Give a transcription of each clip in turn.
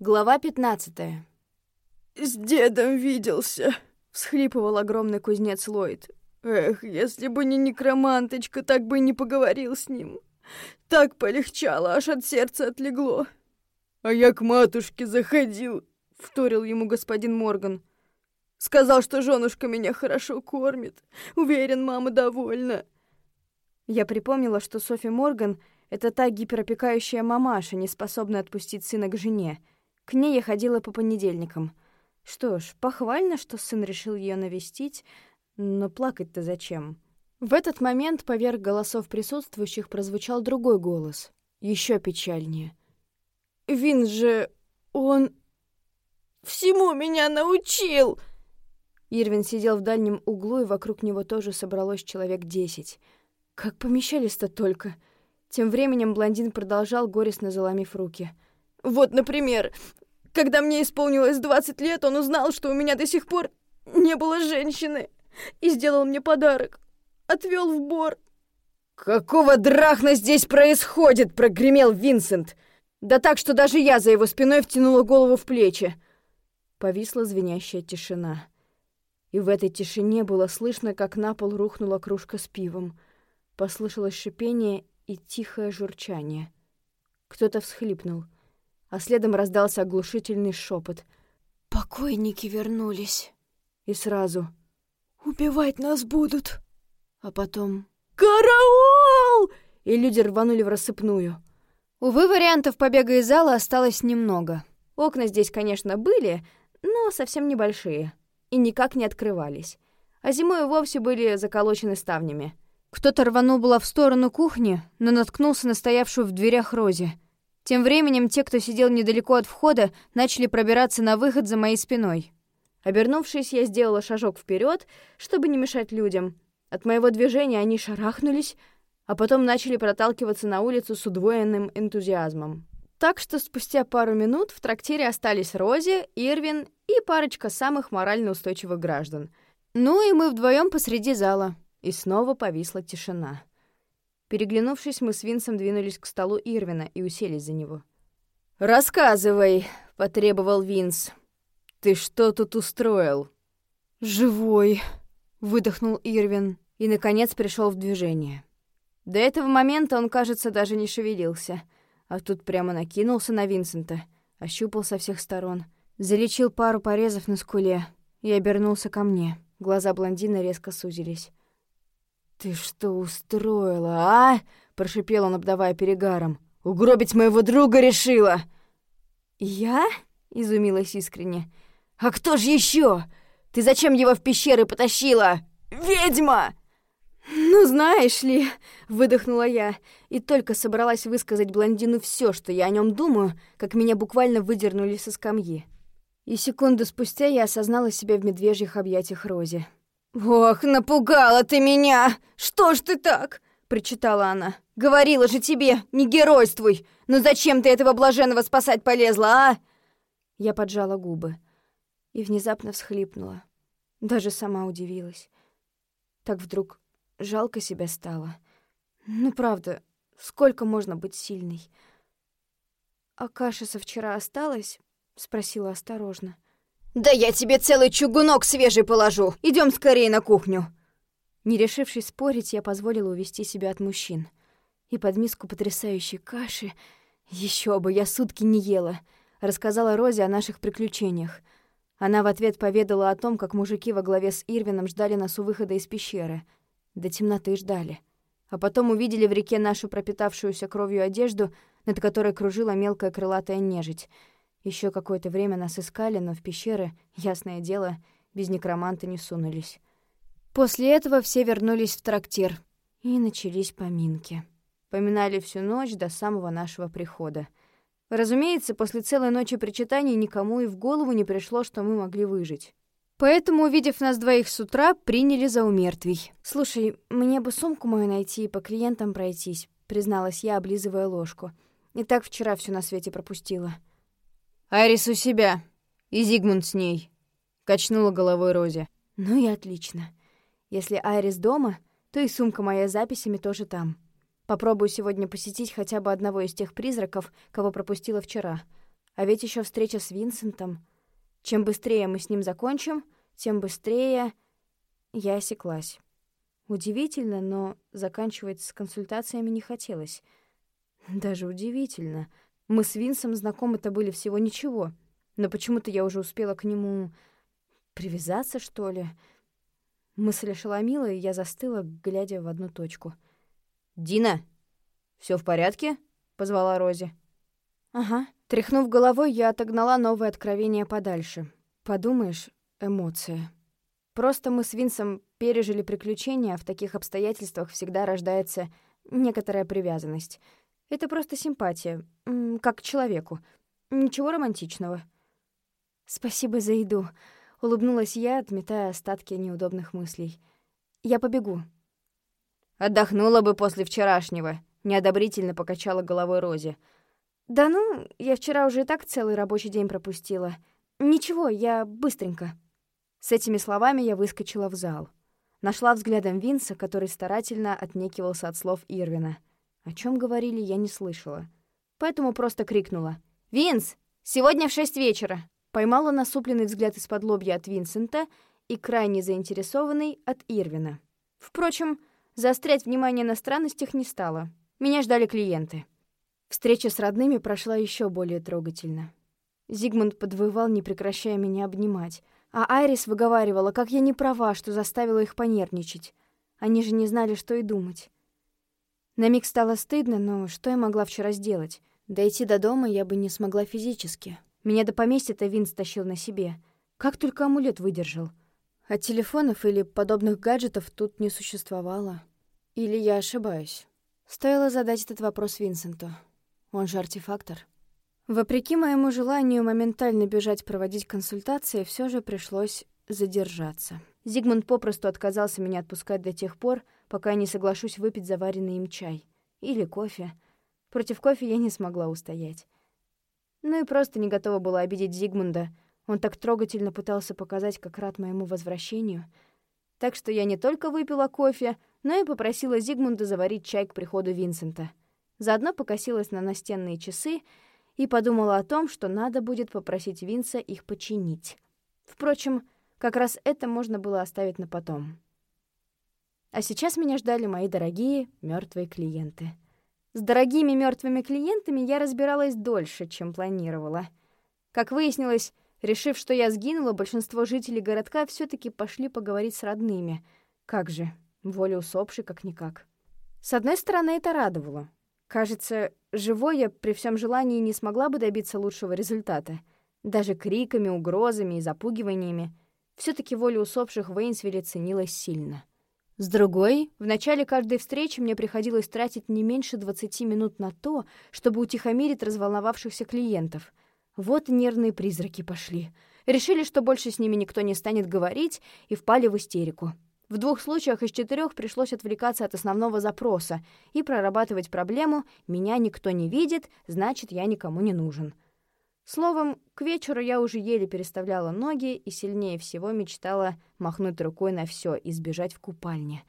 Глава пятнадцатая. «С дедом виделся», — всхлипывал огромный кузнец Ллойд. «Эх, если бы не некроманточка, так бы и не поговорил с ним. Так полегчало, аж от сердца отлегло». «А я к матушке заходил», — вторил ему господин Морган. «Сказал, что женушка меня хорошо кормит. Уверен, мама довольна». Я припомнила, что Софи Морган — это та гиперопекающая мамаша, не способная отпустить сына к жене. К ней я ходила по понедельникам. Что ж, похвально, что сын решил ее навестить, но плакать-то зачем? В этот момент поверх голосов присутствующих прозвучал другой голос, еще печальнее. «Вин же... он... всему меня научил!» Ирвин сидел в дальнем углу, и вокруг него тоже собралось человек десять — как помещались-то только. Тем временем блондин продолжал, горестно заломив руки. «Вот, например, когда мне исполнилось 20 лет, он узнал, что у меня до сих пор не было женщины, и сделал мне подарок. Отвел в бор». «Какого драхна здесь происходит?» — прогремел Винсент. Да так, что даже я за его спиной втянула голову в плечи. Повисла звенящая тишина. И в этой тишине было слышно, как на пол рухнула кружка с пивом. Послышалось шипение и тихое журчание. Кто-то всхлипнул, а следом раздался оглушительный шепот. «Покойники вернулись!» И сразу «Убивать нас будут!» А потом «Караул!» И люди рванули в рассыпную. Увы, вариантов побега из зала осталось немного. Окна здесь, конечно, были, но совсем небольшие. И никак не открывались. А зимой вовсе были заколочены ставнями. Кто-то рванул было в сторону кухни, но наткнулся на стоявшую в дверях Рози. Тем временем те, кто сидел недалеко от входа, начали пробираться на выход за моей спиной. Обернувшись, я сделала шажок вперед, чтобы не мешать людям. От моего движения они шарахнулись, а потом начали проталкиваться на улицу с удвоенным энтузиазмом. Так что спустя пару минут в трактире остались Рози, Ирвин и парочка самых морально устойчивых граждан. Ну и мы вдвоем посреди зала. И снова повисла тишина. Переглянувшись, мы с Винсом двинулись к столу Ирвина и уселись за него. «Рассказывай», — потребовал Винс. «Ты что тут устроил?» «Живой», — выдохнул Ирвин и, наконец, пришел в движение. До этого момента он, кажется, даже не шевелился, а тут прямо накинулся на Винсента, ощупал со всех сторон, залечил пару порезов на скуле и обернулся ко мне. Глаза блондина резко сузились. «Ты что устроила, а?» — прошипел он, обдавая перегаром. «Угробить моего друга решила!» «Я?» — изумилась искренне. «А кто же еще? Ты зачем его в пещеры потащила? Ведьма!» «Ну, знаешь ли...» — выдохнула я, и только собралась высказать блондину все, что я о нем думаю, как меня буквально выдернули со скамьи. И секунду спустя я осознала себя в медвежьих объятиях Рози. «Ох, напугала ты меня! Что ж ты так?» — причитала она. «Говорила же тебе, не геройствуй! Но зачем ты этого блаженного спасать полезла, а?» Я поджала губы и внезапно всхлипнула. Даже сама удивилась. Так вдруг жалко себя стало. Ну, правда, сколько можно быть сильной? «А каша со вчера осталась?» — спросила осторожно. «Да я тебе целый чугунок свежий положу! Идем скорее на кухню!» Не решившись спорить, я позволила увести себя от мужчин. И под миску потрясающей каши... еще бы, я сутки не ела. Рассказала Розе о наших приключениях. Она в ответ поведала о том, как мужики во главе с Ирвином ждали нас у выхода из пещеры. До темноты ждали. А потом увидели в реке нашу пропитавшуюся кровью одежду, над которой кружила мелкая крылатая нежить — еще какое-то время нас искали, но в пещеры, ясное дело, без некроманта не сунулись. После этого все вернулись в трактир, и начались поминки. Поминали всю ночь до самого нашего прихода. Разумеется, после целой ночи причитаний никому и в голову не пришло, что мы могли выжить. Поэтому, увидев нас двоих с утра, приняли за умертвий. «Слушай, мне бы сумку мою найти и по клиентам пройтись», — призналась я, облизывая ложку. «И так вчера все на свете пропустила». «Айрис у себя. И Зигмунд с ней», — качнула головой Рози. «Ну и отлично. Если Айрис дома, то и сумка моя с записями тоже там. Попробую сегодня посетить хотя бы одного из тех призраков, кого пропустила вчера. А ведь еще встреча с Винсентом. Чем быстрее мы с ним закончим, тем быстрее... Я осеклась. Удивительно, но заканчивать с консультациями не хотелось. Даже удивительно. Мы с Винсом знакомы-то были всего ничего. Но почему-то я уже успела к нему привязаться, что ли. Мысль ошеломила, и я застыла, глядя в одну точку. «Дина, все в порядке?» — позвала Рози. «Ага». Тряхнув головой, я отогнала новое откровение подальше. Подумаешь, эмоции. Просто мы с Винсом пережили приключения, а в таких обстоятельствах всегда рождается некоторая привязанность. Это просто симпатия, как к человеку. Ничего романтичного. «Спасибо за еду», — улыбнулась я, отметая остатки неудобных мыслей. «Я побегу». «Отдохнула бы после вчерашнего», — неодобрительно покачала головой Рози. «Да ну, я вчера уже и так целый рабочий день пропустила. Ничего, я быстренько». С этими словами я выскочила в зал. Нашла взглядом Винса, который старательно отнекивался от слов Ирвина. О чем говорили, я не слышала. Поэтому просто крикнула. «Винс! Сегодня в шесть вечера!» Поймала насупленный взгляд из-под лобья от Винсента и крайне заинтересованный от Ирвина. Впрочем, заострять внимание на странностях не стала. Меня ждали клиенты. Встреча с родными прошла еще более трогательно. Зигмунд подвывал, не прекращая меня обнимать, а Айрис выговаривала, как я не права, что заставила их понервничать. Они же не знали, что и думать. На миг стало стыдно, но что я могла вчера сделать? Дойти до дома я бы не смогла физически. Меня до поместья-то Винс тащил на себе. Как только амулет выдержал. А телефонов или подобных гаджетов тут не существовало. Или я ошибаюсь? Стоило задать этот вопрос Винсенту. Он же артефактор. Вопреки моему желанию моментально бежать проводить консультации, все же пришлось задержаться. Зигмунд попросту отказался меня отпускать до тех пор, пока я не соглашусь выпить заваренный им чай. Или кофе. Против кофе я не смогла устоять. Ну и просто не готова была обидеть Зигмунда. Он так трогательно пытался показать, как рад моему возвращению. Так что я не только выпила кофе, но и попросила Зигмунда заварить чай к приходу Винсента. Заодно покосилась на настенные часы и подумала о том, что надо будет попросить Винса их починить. Впрочем, как раз это можно было оставить на потом. А сейчас меня ждали мои дорогие мертвые клиенты — с дорогими мертвыми клиентами я разбиралась дольше, чем планировала. Как выяснилось, решив, что я сгинула, большинство жителей городка все таки пошли поговорить с родными. Как же, воля усопшей как-никак. С одной стороны, это радовало. Кажется, живой я при всем желании не смогла бы добиться лучшего результата. Даже криками, угрозами и запугиваниями. Все таки воля усопших в Эйнсвилле ценилась сильно. С другой, в начале каждой встречи мне приходилось тратить не меньше 20 минут на то, чтобы утихомирить разволновавшихся клиентов. Вот нервные призраки пошли. Решили, что больше с ними никто не станет говорить, и впали в истерику. В двух случаях из четырех пришлось отвлекаться от основного запроса и прорабатывать проблему «меня никто не видит, значит, я никому не нужен». Словом, к вечеру я уже еле переставляла ноги и сильнее всего мечтала махнуть рукой на все и сбежать в купальне.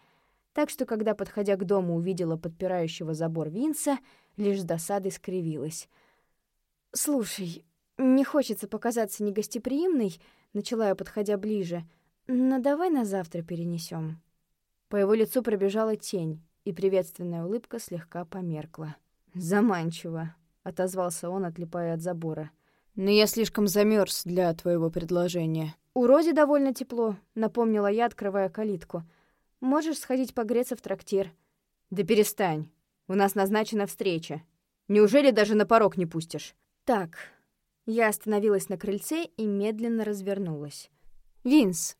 Так что, когда, подходя к дому, увидела подпирающего забор Винса, лишь с досадой скривилась. «Слушай, не хочется показаться негостеприимной», — начала я, подходя ближе, «но давай на завтра перенесем. По его лицу пробежала тень, и приветственная улыбка слегка померкла. «Заманчиво», — отозвался он, отлипая от забора. Но я слишком замерз для твоего предложения. У Рози довольно тепло, напомнила я, открывая калитку. Можешь сходить погреться в трактир. Да перестань. У нас назначена встреча. Неужели даже на порог не пустишь? Так. Я остановилась на крыльце и медленно развернулась. Винс,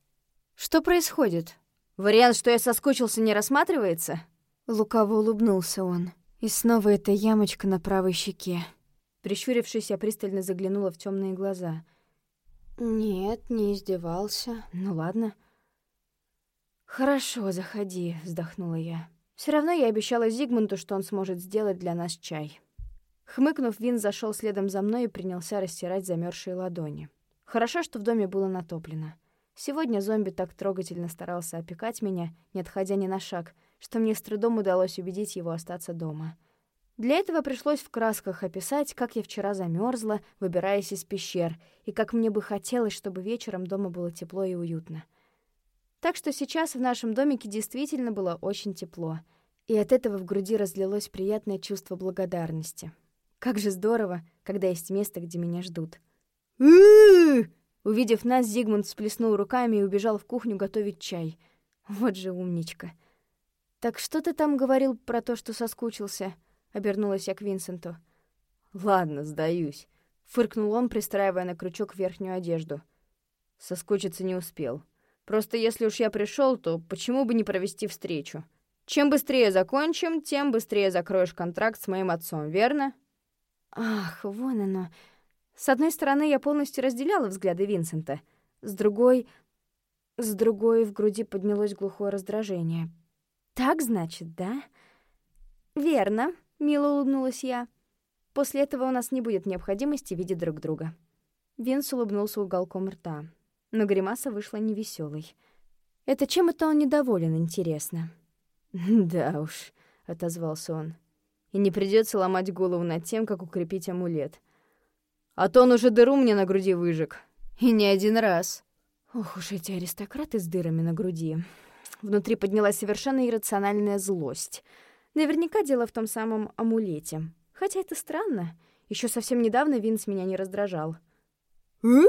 что происходит? Вариант, что я соскучился, не рассматривается? Лукаво улыбнулся он. И снова эта ямочка на правой щеке. Прищурившись, я пристально заглянула в темные глаза. «Нет, не издевался. Ну ладно». «Хорошо, заходи», — вздохнула я. Все равно я обещала Зигмунду, что он сможет сделать для нас чай». Хмыкнув, Вин зашел следом за мной и принялся растирать замерзшие ладони. Хорошо, что в доме было натоплено. Сегодня зомби так трогательно старался опекать меня, не отходя ни на шаг, что мне с трудом удалось убедить его остаться дома. Для этого пришлось в красках описать, как я вчера замерзла, выбираясь из пещер, и как мне бы хотелось, чтобы вечером дома было тепло и уютно. Так что сейчас в нашем домике действительно было очень тепло, и от этого в груди разлилось приятное чувство благодарности. Как же здорово, когда есть место, где меня ждут. Увидев нас, Зигмунд всплеснул руками и убежал в кухню готовить чай. Вот же умничка. «Так что ты там говорил про то, что соскучился?» — обернулась я к Винсенту. «Ладно, сдаюсь», — фыркнул он, пристраивая на крючок верхнюю одежду. Соскучиться не успел. Просто если уж я пришел, то почему бы не провести встречу? Чем быстрее закончим, тем быстрее закроешь контракт с моим отцом, верно? Ах, вон оно. С одной стороны, я полностью разделяла взгляды Винсента. С другой... С другой в груди поднялось глухое раздражение. «Так, значит, да?» «Верно», Мило улыбнулась я. После этого у нас не будет необходимости видеть друг друга. Винс улыбнулся уголком рта, но гримаса вышла невеселой. Это чем это он недоволен, интересно? Да уж, отозвался он. И не придется ломать голову над тем, как укрепить амулет. А то он уже дыру мне на груди выжег. И не один раз. Ох уж эти аристократы с дырами на груди. Внутри поднялась совершенно иррациональная злость — Наверняка дело в том самом амулете. Хотя это странно. Еще совсем недавно Винс меня не раздражал. «Э?»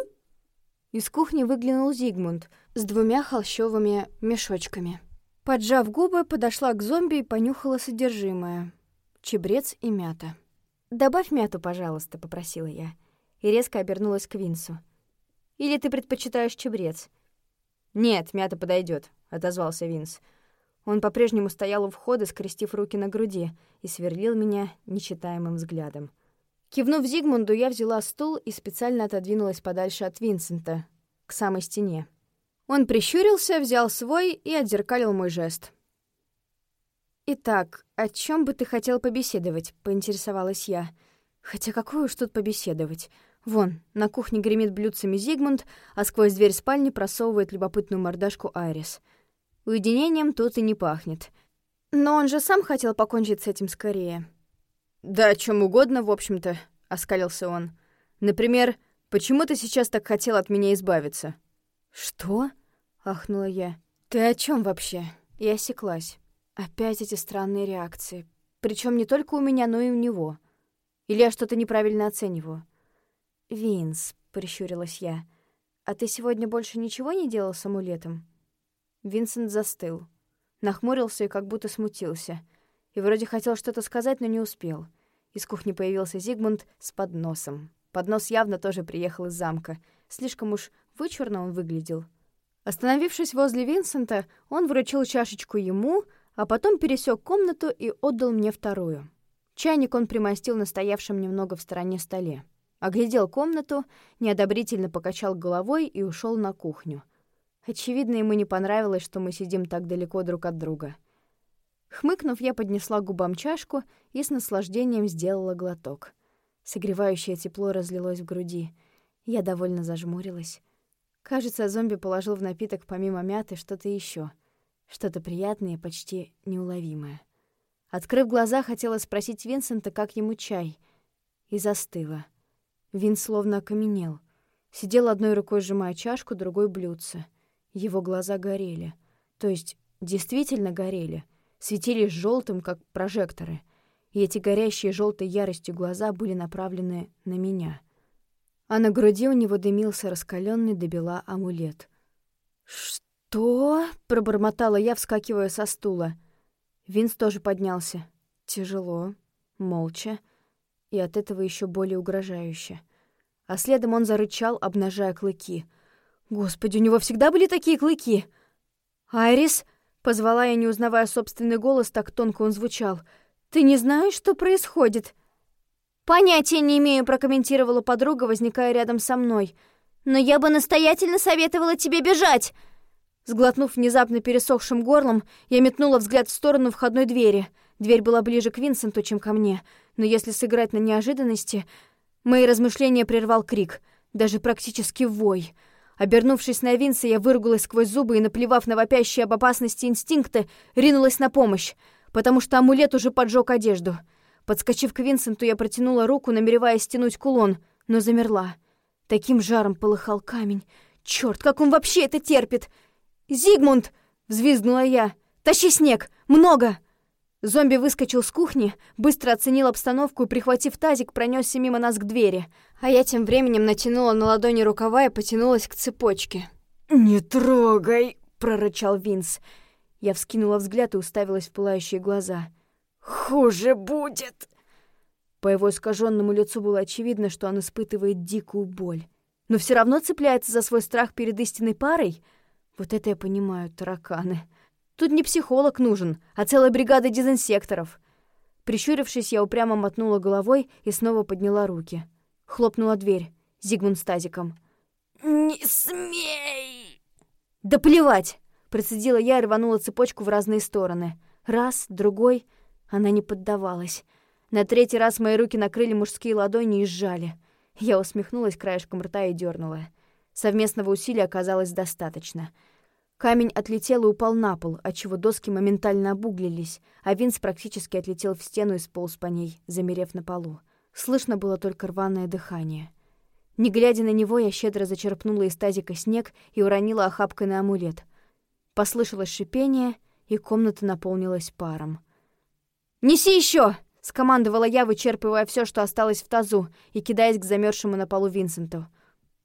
Из кухни выглянул Зигмунд с двумя холщовыми мешочками. Поджав губы, подошла к зомби и понюхала содержимое. Чебрец и мята. «Добавь мяту, пожалуйста», — попросила я. И резко обернулась к Винсу. «Или ты предпочитаешь чебрец?» «Нет, мята подойдет, отозвался Винс. Он по-прежнему стоял у входа, скрестив руки на груди, и сверлил меня нечитаемым взглядом. Кивнув Зигмунду, я взяла стул и специально отодвинулась подальше от Винсента, к самой стене. Он прищурился, взял свой и отзеркалил мой жест. «Итак, о чем бы ты хотел побеседовать?» — поинтересовалась я. «Хотя какое уж тут побеседовать? Вон, на кухне гремит блюдцами Зигмунд, а сквозь дверь спальни просовывает любопытную мордашку Айрис — Уединением тут и не пахнет. Но он же сам хотел покончить с этим скорее. «Да о чем угодно, в общем-то», — оскалился он. «Например, почему ты сейчас так хотел от меня избавиться?» «Что?» — ахнула я. «Ты о чем вообще?» И осеклась. Опять эти странные реакции. Причем не только у меня, но и у него. Или я что-то неправильно оцениваю? «Винс», — прищурилась я, — «а ты сегодня больше ничего не делал с амулетом?» Винсент застыл. Нахмурился и как будто смутился. И вроде хотел что-то сказать, но не успел. Из кухни появился Зигмунд с подносом. Поднос явно тоже приехал из замка. Слишком уж вычурно он выглядел. Остановившись возле Винсента, он вручил чашечку ему, а потом пересек комнату и отдал мне вторую. Чайник он примостил на стоявшем немного в стороне столе. Оглядел комнату, неодобрительно покачал головой и ушел на кухню. Очевидно, ему не понравилось, что мы сидим так далеко друг от друга. Хмыкнув, я поднесла губам чашку и с наслаждением сделала глоток. Согревающее тепло разлилось в груди. Я довольно зажмурилась. Кажется, зомби положил в напиток помимо мяты что-то еще, Что-то приятное, почти неуловимое. Открыв глаза, хотела спросить Винсента, как ему чай. И застыла. Вин словно окаменел. Сидел одной рукой, сжимая чашку, другой — блюдце — его глаза горели. То есть действительно горели. Светились желтым, как прожекторы. И эти горящие желтой яростью глаза были направлены на меня. А на груди у него дымился раскаленный до бела амулет. «Что?» — пробормотала я, вскакивая со стула. Винс тоже поднялся. Тяжело, молча, и от этого еще более угрожающе. А следом он зарычал, обнажая клыки — Господи, у него всегда были такие клыки. «Айрис?» — позвала я, не узнавая собственный голос, так тонко он звучал. «Ты не знаешь, что происходит?» «Понятия не имею», — прокомментировала подруга, возникая рядом со мной. «Но я бы настоятельно советовала тебе бежать!» Сглотнув внезапно пересохшим горлом, я метнула взгляд в сторону входной двери. Дверь была ближе к Винсенту, чем ко мне. Но если сыграть на неожиданности... Мои размышления прервал крик. Даже практически вой — Обернувшись на Винса, я выругалась сквозь зубы и, наплевав на вопящие об опасности инстинкты, ринулась на помощь, потому что амулет уже поджег одежду. Подскочив к Винсенту, я протянула руку, намереваясь стянуть кулон, но замерла. Таким жаром полыхал камень. Черт, как он вообще это терпит! «Зигмунд!» — взвизгнула я. «Тащи снег! Много!» Зомби выскочил с кухни, быстро оценил обстановку и, прихватив тазик, пронесся мимо нас к двери. А я тем временем натянула на ладони рукава и потянулась к цепочке. «Не трогай!» — прорычал Винс. Я вскинула взгляд и уставилась в пылающие глаза. «Хуже будет!» По его искаженному лицу было очевидно, что он испытывает дикую боль. Но все равно цепляется за свой страх перед истинной парой. Вот это я понимаю, тараканы. Тут не психолог нужен, а целая бригада дезинсекторов. Прищурившись, я упрямо мотнула головой и снова подняла руки. Хлопнула дверь. Зигмунд с тазиком. «Не смей!» «Да плевать!» Процедила я и рванула цепочку в разные стороны. Раз, другой. Она не поддавалась. На третий раз мои руки накрыли мужские ладони и сжали. Я усмехнулась краешком рта и дернула. Совместного усилия оказалось достаточно — Камень отлетел и упал на пол, отчего доски моментально обуглились, а Винс практически отлетел в стену и сполз по ней, замерев на полу. Слышно было только рваное дыхание. Не глядя на него, я щедро зачерпнула из тазика снег и уронила охапкой на амулет. Послышалось шипение, и комната наполнилась паром. «Неси еще! скомандовала я, вычерпывая все, что осталось в тазу, и кидаясь к замерзшему на полу Винсенту.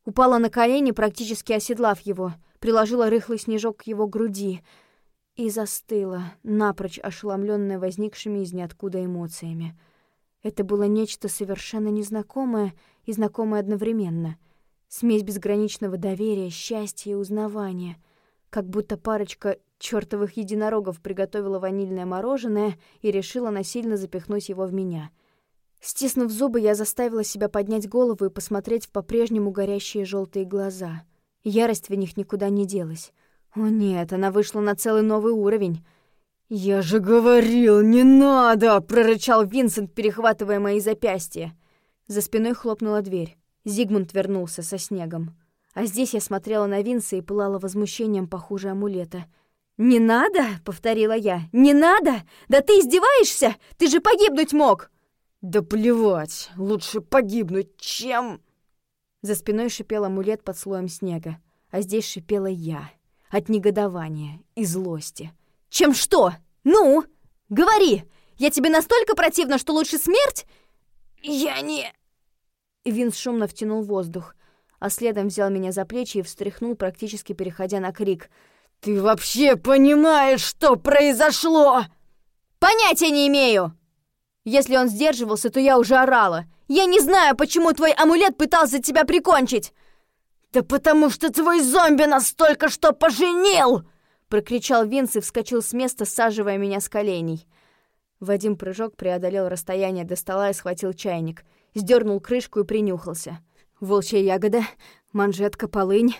Упала на колени, практически оседлав его — приложила рыхлый снежок к его груди и застыла, напрочь ошеломленная возникшими из ниоткуда эмоциями. Это было нечто совершенно незнакомое и знакомое одновременно. Смесь безграничного доверия, счастья и узнавания. Как будто парочка чертовых единорогов приготовила ванильное мороженое и решила насильно запихнуть его в меня. Стиснув зубы, я заставила себя поднять голову и посмотреть в по-прежнему горящие желтые глаза — Ярость в них никуда не делась. О нет, она вышла на целый новый уровень. «Я же говорил, не надо!» — прорычал Винсент, перехватывая мои запястья. За спиной хлопнула дверь. Зигмунд вернулся со снегом. А здесь я смотрела на Винса и пылала возмущением похуже амулета. «Не надо!» — повторила я. «Не надо! Да ты издеваешься? Ты же погибнуть мог!» «Да плевать! Лучше погибнуть, чем...» За спиной шипел амулет под слоем снега, а здесь шипела я. От негодования и злости. «Чем что? Ну, говори! Я тебе настолько противна, что лучше смерть?» «Я не...» Винс шумно втянул воздух, а следом взял меня за плечи и встряхнул, практически переходя на крик. «Ты вообще понимаешь, что произошло?» «Понятия не имею!» Если он сдерживался, то я уже орала. «Я не знаю, почему твой амулет пытался тебя прикончить!» «Да потому что твой зомби нас только что поженил!» Прокричал Винс и вскочил с места, саживая меня с коленей. В один прыжок преодолел расстояние до стола и схватил чайник. Сдернул крышку и принюхался. Волчья ягода, манжетка, полынь,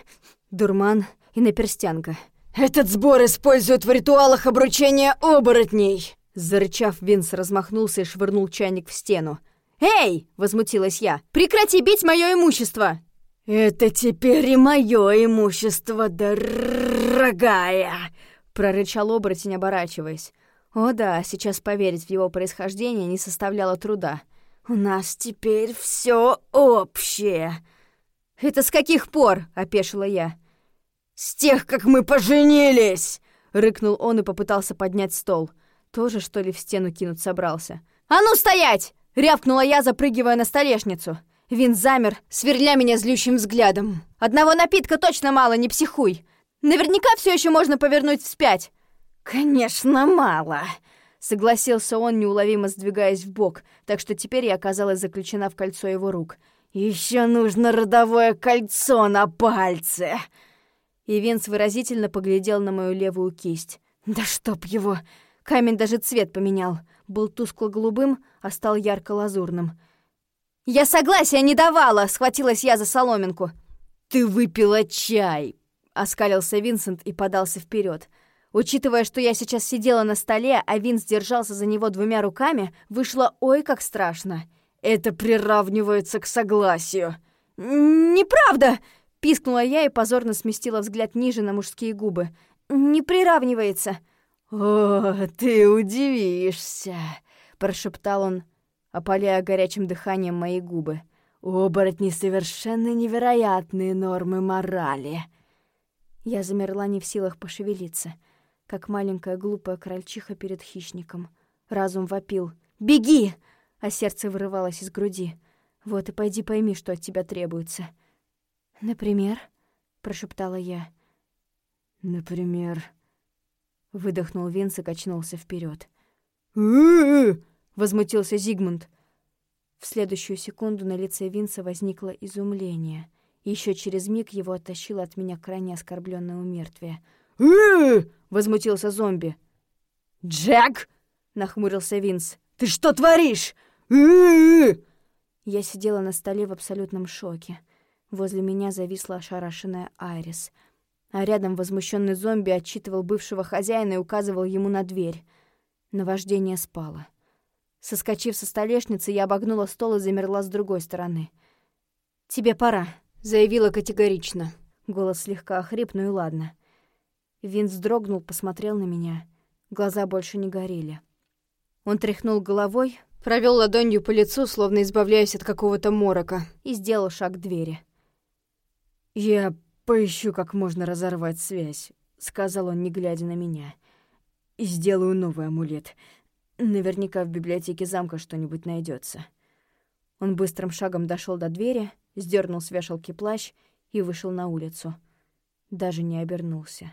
дурман и наперстянка. «Этот сбор используют в ритуалах обручения оборотней!» Зарычав, Винс размахнулся и швырнул чайник в стену. «Эй!» — возмутилась я. «Прекрати бить мое имущество!» «Это теперь и мое имущество, дорогая!» — прорычал оборотень, оборачиваясь. О да, сейчас поверить в его происхождение не составляло труда. «У нас теперь все общее!» «Это с каких пор?» — опешила я. «С тех, как мы поженились!» — рыкнул он и попытался поднять стол. Тоже, что ли, в стену кинуть собрался? «А ну стоять!» — рявкнула я, запрыгивая на столешницу. Вин замер, сверля меня злющим взглядом. «Одного напитка точно мало, не психуй! Наверняка все еще можно повернуть вспять!» «Конечно, мало!» — согласился он, неуловимо сдвигаясь в бок, так что теперь я оказалась заключена в кольцо его рук. Еще нужно родовое кольцо на пальце!» И Винс выразительно поглядел на мою левую кисть. «Да чтоб его! Камень даже цвет поменял. Был тускло-голубым, а стал ярко-лазурным. «Я согласия не давала!» — схватилась я за соломинку. «Ты выпила чай!» — оскалился Винсент и подался вперед. Учитывая, что я сейчас сидела на столе, а Винс держался за него двумя руками, вышло ой как страшно. «Это приравнивается к согласию!» «Неправда!» — пискнула я и позорно сместила взгляд ниже на мужские губы. «Не приравнивается!» «О, ты удивишься!» — прошептал он. опаляя горячим дыханием мои губы. «У оборотней совершенно невероятные нормы морали!» Я замерла не в силах пошевелиться, как маленькая глупая крольчиха перед хищником. Разум вопил «Беги!» а сердце вырывалось из груди. «Вот и пойди пойми, что от тебя требуется». «Например?» — прошептала я. «Например...» — выдохнул Винс и качнулся вперед. возмутился Зигмунд. В следующую секунду на лице Винса возникло изумление. Еще через миг его оттащило от меня крайне оскорбленное умертвие. возмутился зомби. «Джек!» — нахмурился Винс. «Ты что творишь?» Я сидела на столе в абсолютном шоке. Возле меня зависла ошарашенная Айрис. А рядом возмущенный зомби отчитывал бывшего хозяина и указывал ему на дверь. Наваждение спало. Соскочив со столешницы, я обогнула стол и замерла с другой стороны. «Тебе пора», — заявила категорично. Голос слегка охрип, ну и ладно. Винс дрогнул, посмотрел на меня. Глаза больше не горели. Он тряхнул головой, провел ладонью по лицу, словно избавляясь от какого-то морока, и сделал шаг к двери. «Я поищу, как можно разорвать связь», — сказал он, не глядя на меня. «И сделаю новый амулет. Наверняка в библиотеке замка что-нибудь найдется. Он быстрым шагом дошел до двери, сдернул с вешалки плащ и вышел на улицу. Даже не обернулся.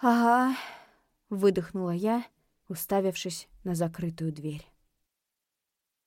«Ага», — выдохнула я, — уставившись на закрытую дверь.